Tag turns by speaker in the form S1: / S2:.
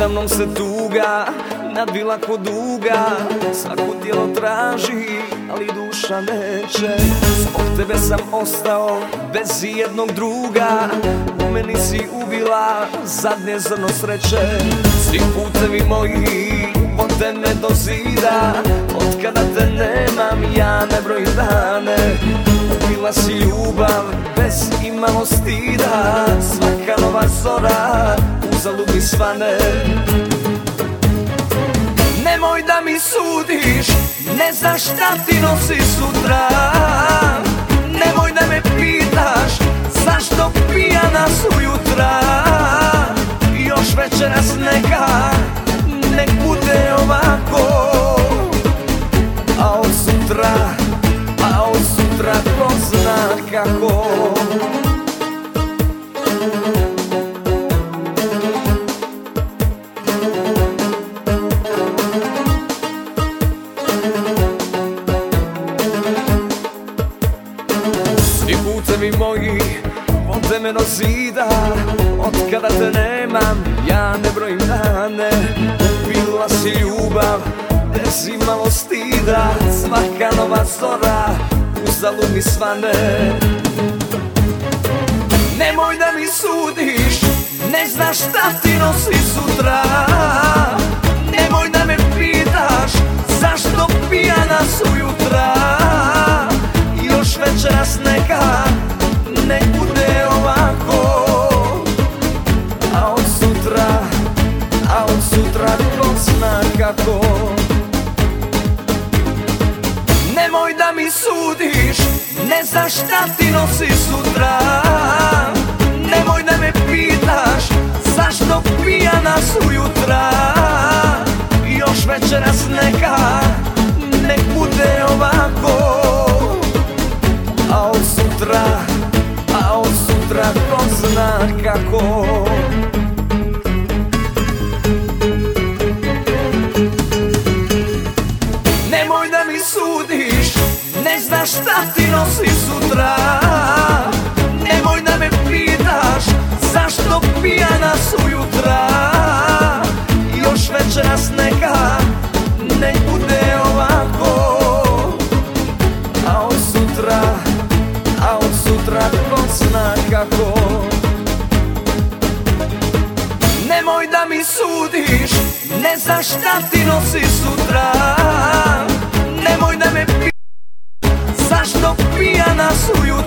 S1: Nadamnom se tuga nadvila ko duga. Svako tijelo traži, ali duša neće. Zbog tebe sam ostao bez jednog druga. U meni si ubila zadnje zrno sreće. Svi putevi moji vode me do zida. Od kada te nemam ja ne brojim dane. Ubila si ljubav bez imalo stida. Svaka nova zora uzalud svane. Nemoj da mi sudiš, ne znaš šta ti nosi sutra putevi moji vode me do zida Od kada te nemam ja ne brojim dane. Ubila si ljubav bez imalo stida Svaka nova zora uzalud mi svane. Nemoj da mi sudiš, ne znaš šta ti nosi sutra. Nemoj da me pitaš, zašto pijana su kako Nemoj da mi sudiš, ne znaš šta ti nosi sutra. Nemoj da me pitaš, zašto pijana su jutra. Još večeras neka, nek bude ovako. A od sutra, a od sutra ko zna kako šta ti nosi sutra? Nemoj da me pitaš, zašto pijana su jutra. Još večeras neka, nek bude ovako. A od sutra, a od sutra ko zna kako. Nemoj da mi sudiš, ne znaš šta ti nosi sutra što pijana suju.